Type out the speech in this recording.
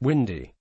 windy.